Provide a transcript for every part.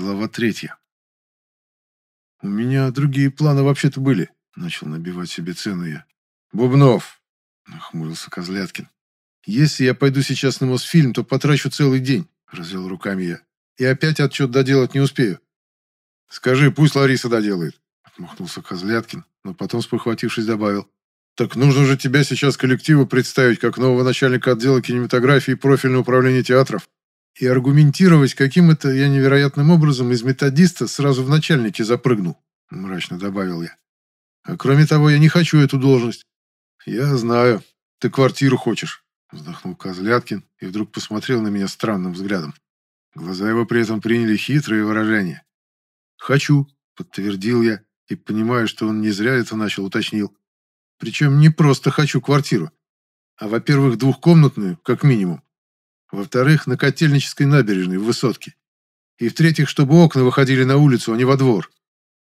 Глава третья. «У меня другие планы вообще-то были», — начал набивать себе цену я. «Бубнов», — нахмурился Козляткин. «Если я пойду сейчас на Мосфильм, то потрачу целый день», — развел руками я. «И опять отчет доделать не успею». «Скажи, пусть Лариса доделает», — отмахнулся Козляткин, но потом, спохватившись, добавил. «Так нужно же тебя сейчас коллективу представить как нового начальника отдела кинематографии и профильного управления театров и аргументировать, каким это я невероятным образом из методиста сразу в начальнике запрыгнул», — мрачно добавил я. «А кроме того, я не хочу эту должность». «Я знаю. Ты квартиру хочешь», — вздохнул Козляткин и вдруг посмотрел на меня странным взглядом. Глаза его при этом приняли хитрые выражения. «Хочу», — подтвердил я, и, понимая, что он не зря это начал, уточнил. «Причем не просто хочу квартиру, а, во-первых, двухкомнатную, как минимум, во-вторых, на Котельнической набережной, в Высотке. И в-третьих, чтобы окна выходили на улицу, а не во двор.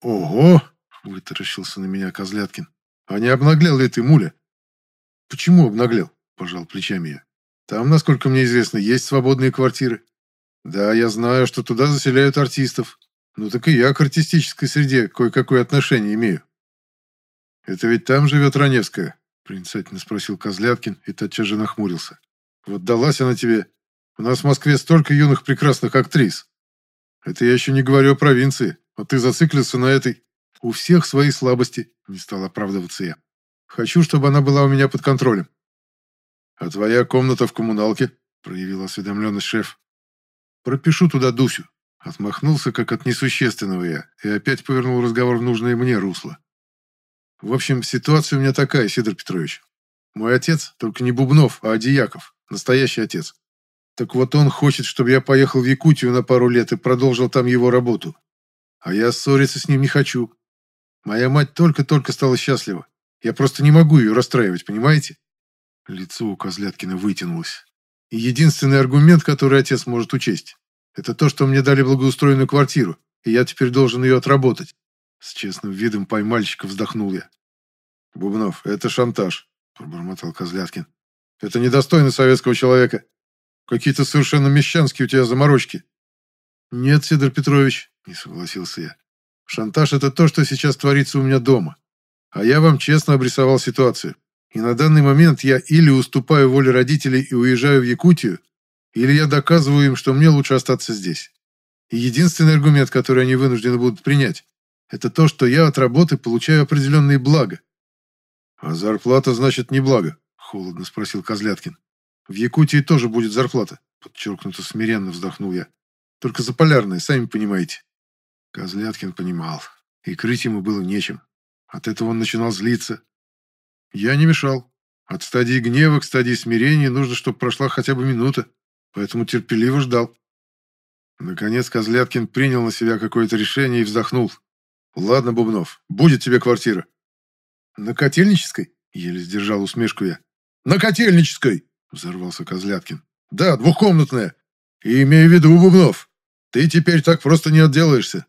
«Ого!» — вытаращился на меня Козляткин. «А не обнаглел ли ты, муля?» «Почему обнаглел?» — пожал плечами я. «Там, насколько мне известно, есть свободные квартиры. Да, я знаю, что туда заселяют артистов. Ну так и я к артистической среде кое-какое отношение имею». «Это ведь там живет Раневская?» — проницательно спросил Козляткин и тотчас же нахмурился. Вот далась она тебе. У нас в Москве столько юных прекрасных актрис. Это я еще не говорю о провинции, а ты зациклился на этой. У всех свои слабости, не стал оправдываться я. Хочу, чтобы она была у меня под контролем. А твоя комната в коммуналке? Проявил осведомленность шеф. Пропишу туда Дусю. Отмахнулся, как от несущественного я, и опять повернул разговор в нужное мне русло. В общем, ситуация у меня такая, Сидор Петрович. Мой отец, только не Бубнов, а Адияков, Настоящий отец. Так вот он хочет, чтобы я поехал в Якутию на пару лет и продолжил там его работу. А я ссориться с ним не хочу. Моя мать только-только стала счастлива. Я просто не могу ее расстраивать, понимаете? Лицо у Козляткина вытянулось. И единственный аргумент, который отец может учесть, это то, что мне дали благоустроенную квартиру, и я теперь должен ее отработать. С честным видом поймальчика вздохнул я. «Бубнов, это шантаж», – пробормотал Козляткин. Это недостойно советского человека. Какие-то совершенно мещанские у тебя заморочки. Нет, Сидор Петрович, не согласился я. Шантаж – это то, что сейчас творится у меня дома. А я вам честно обрисовал ситуацию. И на данный момент я или уступаю воле родителей и уезжаю в Якутию, или я доказываю им, что мне лучше остаться здесь. И единственный аргумент, который они вынуждены будут принять, это то, что я от работы получаю определенные блага. А зарплата, значит, не благо, Холодно спросил Козляткин. В Якутии тоже будет зарплата, подчеркнуто смиренно вздохнул я. Только за полярные, сами понимаете. Козляткин понимал. И крыть ему было нечем. От этого он начинал злиться. Я не мешал. От стадии гнева к стадии смирения нужно, чтобы прошла хотя бы минута. Поэтому терпеливо ждал. Наконец Козляткин принял на себя какое-то решение и вздохнул. «Ладно, Бубнов, будет тебе квартира». «На Котельнической?» — еле сдержал усмешку я. «На Котельнической!» – взорвался Козляткин. «Да, двухкомнатная. И имею в виду Бубнов. Ты теперь так просто не отделаешься.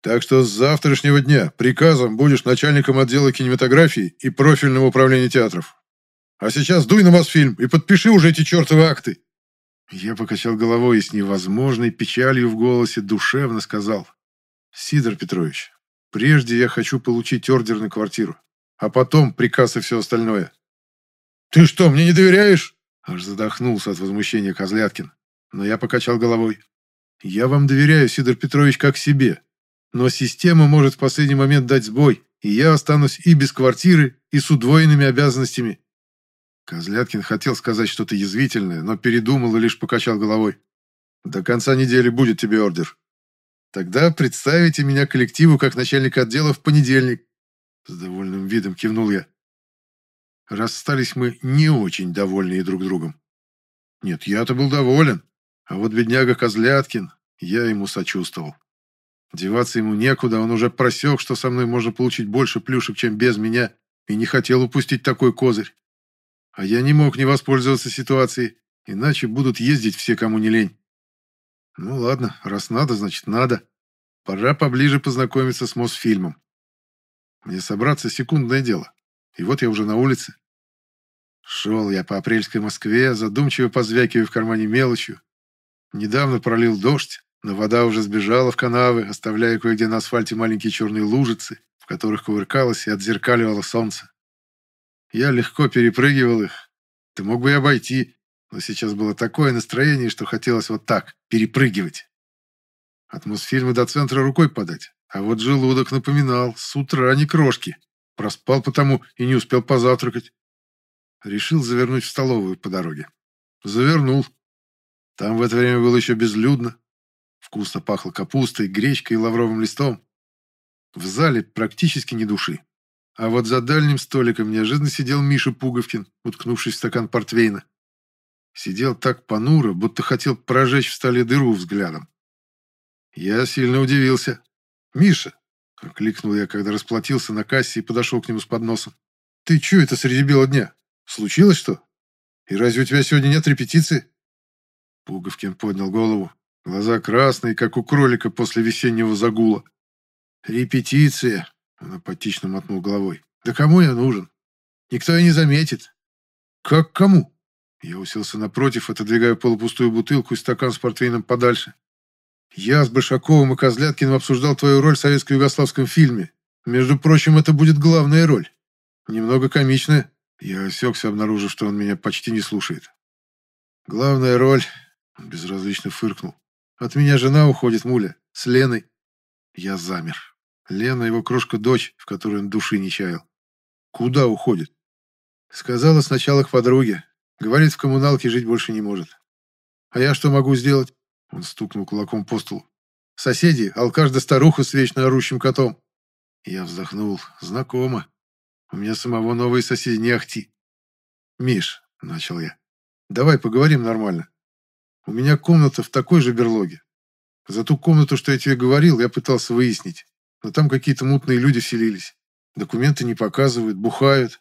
Так что с завтрашнего дня приказом будешь начальником отдела кинематографии и профильного управления театров. А сейчас дуй на Мосфильм и подпиши уже эти чертовы акты». Я покачал головой и с невозможной печалью в голосе душевно сказал. «Сидор Петрович, прежде я хочу получить ордер на квартиру, а потом приказ и все остальное. «Ты что, мне не доверяешь?» Аж задохнулся от возмущения Козляткин. Но я покачал головой. «Я вам доверяю, Сидор Петрович, как себе. Но система может в последний момент дать сбой, и я останусь и без квартиры, и с удвоенными обязанностями». Козляткин хотел сказать что-то язвительное, но передумал и лишь покачал головой. «До конца недели будет тебе ордер. Тогда представите меня коллективу как начальника отдела в понедельник». С довольным видом кивнул я. Расстались мы не очень довольные друг другом. Нет, я-то был доволен, а вот бедняга Козляткин, я ему сочувствовал. Деваться ему некуда, он уже просек, что со мной можно получить больше плюшек, чем без меня, и не хотел упустить такой козырь. А я не мог не воспользоваться ситуацией, иначе будут ездить все, кому не лень. Ну ладно, раз надо, значит надо. Пора поближе познакомиться с Мосфильмом. Мне собраться секундное дело. И вот я уже на улице. Шел я по апрельской Москве, задумчиво позвякивая в кармане мелочью. Недавно пролил дождь, но вода уже сбежала в канавы, оставляя кое-где на асфальте маленькие черные лужицы, в которых кувыркалось и отзеркаливало солнце. Я легко перепрыгивал их. Ты мог бы и обойти, но сейчас было такое настроение, что хотелось вот так, перепрыгивать. От Мосфильма до центра рукой подать, а вот желудок напоминал, с утра не крошки. Проспал потому и не успел позавтракать. Решил завернуть в столовую по дороге. Завернул. Там в это время было еще безлюдно. Вкусно пахло капустой, гречкой и лавровым листом. В зале практически ни души. А вот за дальним столиком неожиданно сидел Миша Пуговкин, уткнувшись в стакан портвейна. Сидел так понуро, будто хотел прожечь в столе дыру взглядом. Я сильно удивился. «Миша!» — окликнул я, когда расплатился на кассе и подошел к нему с подносом. «Ты чё это среди бела дня? Случилось что? И разве у тебя сегодня нет репетиции?» Пуговкин поднял голову. Глаза красные, как у кролика после весеннего загула. «Репетиция!» — он апатично мотнул головой. «Да кому я нужен? Никто и не заметит». «Как кому?» Я уселся напротив, отодвигая полупустую бутылку и стакан с портвейном подальше. «Я с Большаковым и Козляткиным обсуждал твою роль в советско-югославском фильме. Между прочим, это будет главная роль. Немного комичная». Я осекся, обнаружив, что он меня почти не слушает. «Главная роль...» — он безразлично фыркнул. «От меня жена уходит, муля, с Леной». Я замер. Лена его крошка-дочь, в которой он души не чаял. «Куда уходит?» Сказала сначала к подруге. Говорит, в коммуналке жить больше не может. «А я что могу сделать?» Он стукнул кулаком по столу. «Соседи, алкаш да старуха с вечно орущим котом». Я вздохнул. «Знакомо. У меня самого новые соседи не ахти. Миш, — начал я, — давай поговорим нормально. У меня комната в такой же берлоге. За ту комнату, что я тебе говорил, я пытался выяснить. Но там какие-то мутные люди селились. Документы не показывают, бухают.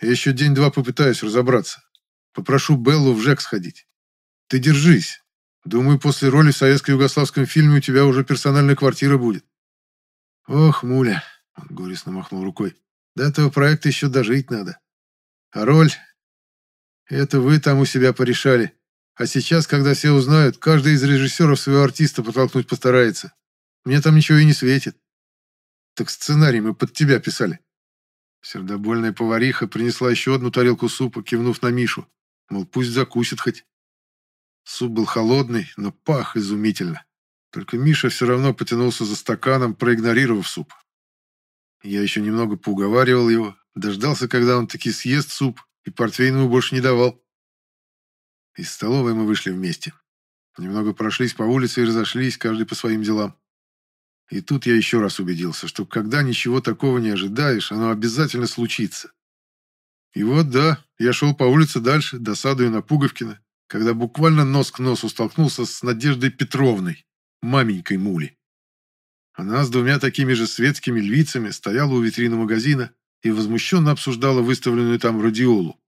Я еще день-два попытаюсь разобраться. Попрошу Беллу в ЖЭК сходить. Ты держись. Думаю, после роли в советско-югославском фильме у тебя уже персональная квартира будет. Ох, муля, он горестно махнул рукой. До этого проекта еще дожить надо. А роль? Это вы там у себя порешали. А сейчас, когда все узнают, каждый из режиссеров своего артиста подтолкнуть постарается. Мне там ничего и не светит. Так сценарий мы под тебя писали. Сердобольная повариха принесла еще одну тарелку супа, кивнув на Мишу. Мол, пусть закусит хоть. Суп был холодный, но пах изумительно. Только Миша все равно потянулся за стаканом, проигнорировав суп. Я еще немного поуговаривал его, дождался, когда он таки съест суп, и портвейн ему больше не давал. Из столовой мы вышли вместе. Немного прошлись по улице и разошлись, каждый по своим делам. И тут я еще раз убедился, что когда ничего такого не ожидаешь, оно обязательно случится. И вот да, я шел по улице дальше, досадуя на Пуговкина, когда буквально нос к носу столкнулся с Надеждой Петровной, маменькой Мули. Она с двумя такими же светскими львицами стояла у витрины магазина и возмущенно обсуждала выставленную там радиолу.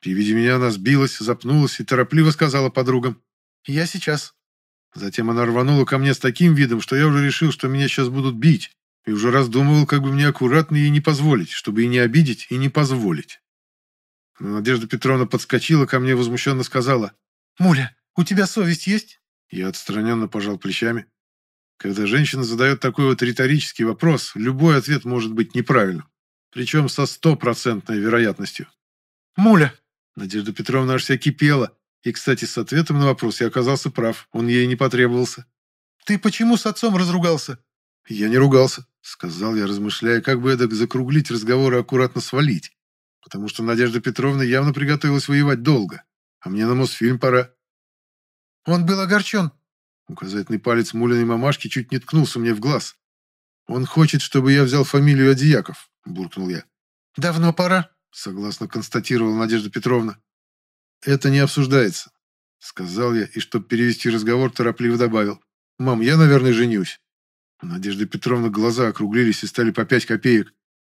При виде меня она сбилась, запнулась и торопливо сказала подругам «Я сейчас». Затем она рванула ко мне с таким видом, что я уже решил, что меня сейчас будут бить, и уже раздумывал, как бы мне аккуратно ей не позволить, чтобы и не обидеть, и не позволить. Но Надежда Петровна подскочила ко мне и возмущенно сказала «Муля, у тебя совесть есть?» Я отстраненно пожал плечами. Когда женщина задает такой вот риторический вопрос, любой ответ может быть неправильным. Причем со стопроцентной вероятностью. «Муля!» Надежда Петровна аж вся кипела. И, кстати, с ответом на вопрос я оказался прав. Он ей не потребовался. «Ты почему с отцом разругался?» «Я не ругался», — сказал я, размышляя, как бы эдак закруглить разговор и аккуратно свалить. Потому что Надежда Петровна явно приготовилась воевать долго. А мне на Мосфильм пора. «Он был огорчен», Указательный палец мулиной мамашки чуть не ткнулся мне в глаз. «Он хочет, чтобы я взял фамилию Адияков», — буркнул я. «Давно пора», — согласно констатировала Надежда Петровна. «Это не обсуждается», — сказал я, и, чтобы перевести разговор, торопливо добавил. «Мам, я, наверное, женюсь». У Надежды Петровны глаза округлились и стали по пять копеек.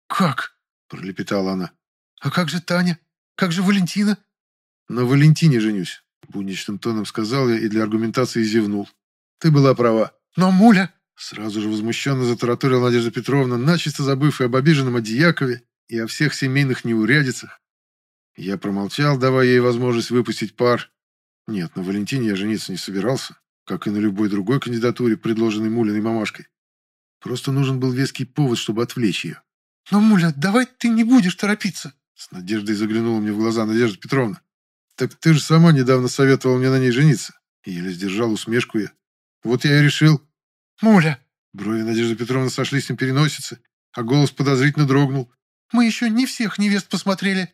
«Как?» – пролепетала она. «А как же Таня? Как же Валентина?» «На Валентине женюсь», – будничным тоном сказал я и для аргументации зевнул. Ты была права. Но муля... Сразу же возмущенно затараторила Надежда Петровна, начисто забыв и об обиженном Адьякове, и о всех семейных неурядицах. Я промолчал, давая ей возможность выпустить пар. Нет, на Валентине я жениться не собирался. как и на любой другой кандидатуре, предложенной Мулиной мамашкой. Просто нужен был веский повод, чтобы отвлечь ее. «Но, Муля, давай ты не будешь торопиться!» С надеждой заглянула мне в глаза Надежда Петровна. «Так ты же сама недавно советовала мне на ней жениться». Еле сдержал усмешку я. «Вот я и решил». «Муля!» Брови Надежды Петровны сошлись на переносице, а голос подозрительно дрогнул. «Мы еще не всех невест посмотрели».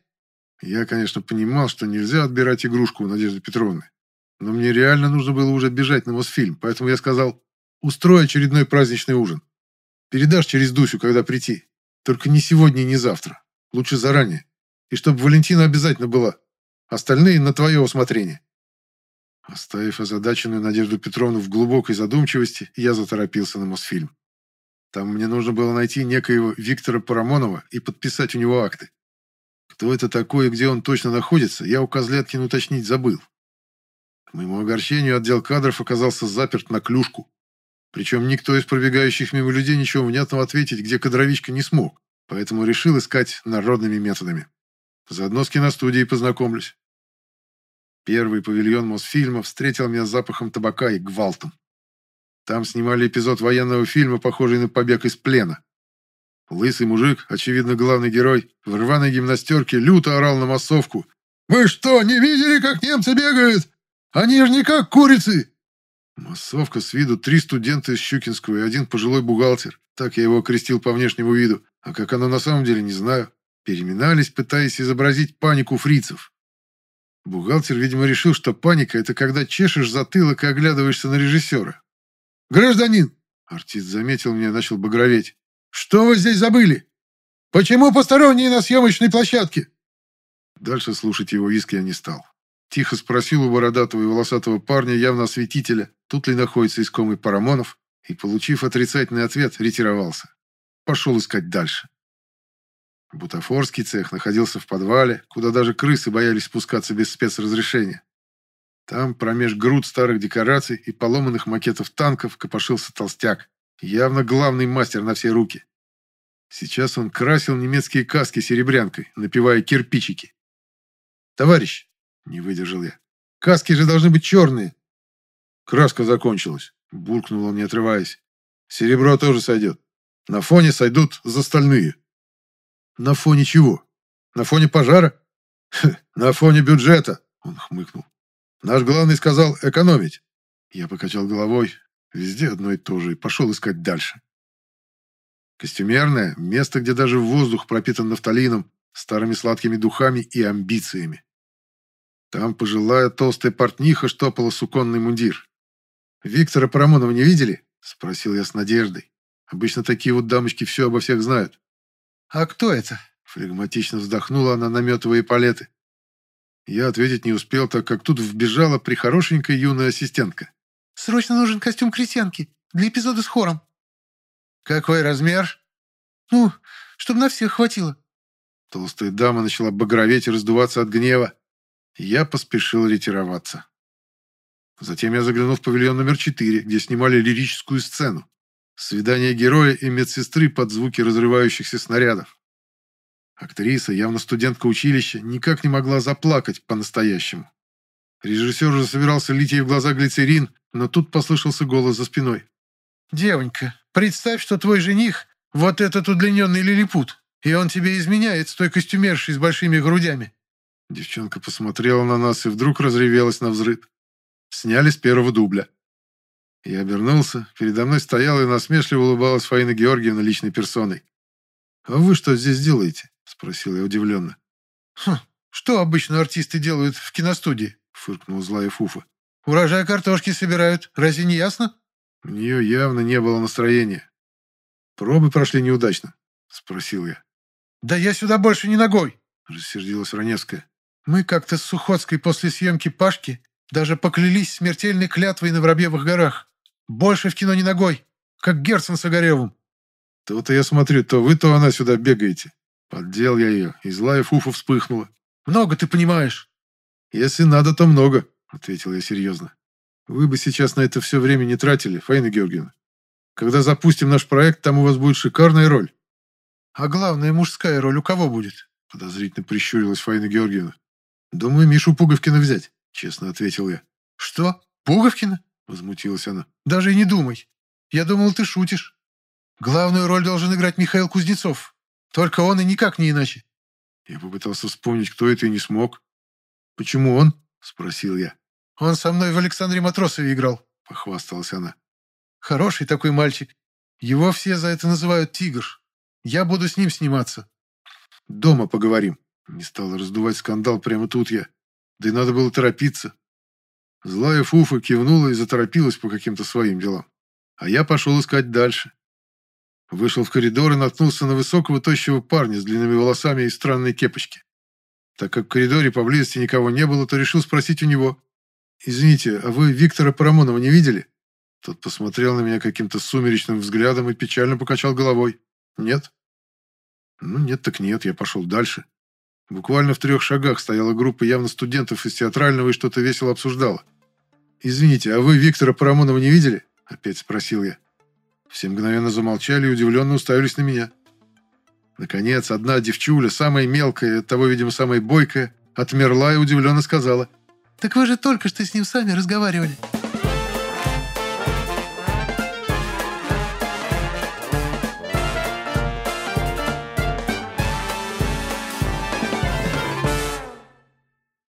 Я, конечно, понимал, что нельзя отбирать игрушку у Надежды Петровны. Но мне реально нужно было уже бежать на Мосфильм, поэтому я сказал, устрой очередной праздничный ужин. Передашь через Дусю, когда прийти. Только не сегодня и не завтра. Лучше заранее. И чтобы Валентина обязательно была. Остальные на твое усмотрение. Оставив озадаченную Надежду Петровну в глубокой задумчивости, я заторопился на Мосфильм. Там мне нужно было найти некоего Виктора Парамонова и подписать у него акты. Кто это такой и где он точно находится, я у Козляткина уточнить забыл. К моему огорчению отдел кадров оказался заперт на клюшку. Причем никто из пробегающих мимо людей ничего внятного ответить, где кадровичка, не смог, поэтому решил искать народными методами. Заодно с киностудией познакомлюсь. Первый павильон Мосфильма встретил меня запахом табака и гвалтом. Там снимали эпизод военного фильма, похожий на побег из плена. Лысый мужик, очевидно главный герой, в рваной гимнастерке люто орал на массовку. «Вы что, не видели, как немцы бегают? Они же не как курицы!» Массовка с виду три студента из Щукинского и один пожилой бухгалтер. Так я его окрестил по внешнему виду. А как оно на самом деле, не знаю. Переминались, пытаясь изобразить панику фрицев. Бухгалтер, видимо, решил, что паника – это когда чешешь затылок и оглядываешься на режиссера. «Гражданин!» – артист заметил меня и начал багроветь. «Что вы здесь забыли? Почему посторонние на съемочной площадке?» Дальше слушать его виски я не стал. Тихо спросил у бородатого и волосатого парня, явно осветителя, тут ли находится искомый Парамонов, и, получив отрицательный ответ, ретировался. Пошел искать дальше. Бутафорский цех находился в подвале, куда даже крысы боялись спускаться без спецразрешения. Там, промеж груд старых декораций и поломанных макетов танков, копошился толстяк, явно главный мастер на все руки. Сейчас он красил немецкие каски серебрянкой, напивая кирпичики. «Товарищ!» — не выдержал я. «Каски же должны быть черные!» «Краска закончилась!» — буркнул он, не отрываясь. «Серебро тоже сойдет. На фоне сойдут за стальные». На фоне чего? На фоне пожара? на фоне бюджета, он хмыкнул. Наш главный сказал экономить. Я покачал головой. Везде одно и то же, и пошел искать дальше. Костюмерное – место, где даже воздух пропитан нафталином, старыми сладкими духами и амбициями. Там пожилая толстая портниха штопала суконный мундир. «Виктора Парамонова не видели?» – спросил я с надеждой. Обычно такие вот дамочки все обо всех знают. «А кто это?» Флегматично вздохнула она, наметывая палеты. Я ответить не успел, так как тут вбежала прихорошенькая юная ассистентка. «Срочно нужен костюм крестьянки для эпизода с хором». «Какой размер?» «Ну, чтобы на всех хватило». Толстая дама начала багроветь и раздуваться от гнева. Я поспешил ретироваться. Затем я заглянул в павильон номер четыре, где снимали лирическую сцену. Свидание героя и медсестры под звуки разрывающихся снарядов. Актриса, явно студентка училища, никак не могла заплакать по-настоящему. Режиссер уже собирался лить ей в глаза глицерин, но тут послышался голос за спиной. «Девонька, представь, что твой жених — вот этот удлиненный лилипут, и он тебе изменяет с той костюмершей с большими грудями». Девчонка посмотрела на нас и вдруг разревелась на взрыв. Сняли с первого дубля. Я обернулся. Передо мной стояла и насмешливо улыбалась Фаина Георгиевна личной персоной. «А вы что здесь делаете?» – спросил я удивленно. «Хм, что обычно артисты делают в киностудии?» – фыркнул злая Фуфа. «Урожай картошки собирают. Разве не ясно?» У нее явно не было настроения. «Пробы прошли неудачно?» – спросил я. «Да я сюда больше не ногой!» – рассердилась Раневская. «Мы как-то с Сухотской после съемки «Пашки» даже поклялись смертельной клятвой на Воробьевых горах. Больше в кино не ногой, как Герцен с Огаревым. То-то я смотрю, то вы, то она сюда бегаете. Поддел я ее, и злая Фуфа вспыхнула. Много ты понимаешь. Если надо, то много, ответил я серьезно. Вы бы сейчас на это все время не тратили, Фаина Георгиевна. Когда запустим наш проект, там у вас будет шикарная роль. А главная мужская роль у кого будет? Подозрительно прищурилась Фаина Георгиевна. Думаю, Мишу Пуговкина взять, честно ответил я. Что? Пуговкина? — возмутилась она. «Даже и не думай. Я думал, ты шутишь. Главную роль должен играть Михаил Кузнецов. Только он и никак не иначе». Я попытался вспомнить, кто это, и не смог. «Почему он?» — спросил я. «Он со мной в Александре Матросове играл», — похвасталась она. «Хороший такой мальчик. Его все за это называют «Тигр». Я буду с ним сниматься». «Дома поговорим». Не стал раздувать скандал прямо тут я. Да и надо было торопиться. Злая Фуфа кивнула и заторопилась по каким-то своим делам. А я пошел искать дальше. Вышел в коридор и наткнулся на высокого тощего парня с длинными волосами и странной кепочки. Так как в коридоре поблизости никого не было, то решил спросить у него. «Извините, а вы Виктора Парамонова не видели?» Тот посмотрел на меня каким-то сумеречным взглядом и печально покачал головой. «Нет?» «Ну, нет так нет, я пошел дальше. Буквально в трех шагах стояла группа явно студентов из театрального и что-то весело обсуждала. «Извините, а вы Виктора Парамонова не видели?» – опять спросил я. Все мгновенно замолчали и удивленно уставились на меня. Наконец, одна девчуля, самая мелкая, того, видимо, самая бойкая, отмерла и удивленно сказала. «Так вы же только что с ним сами разговаривали».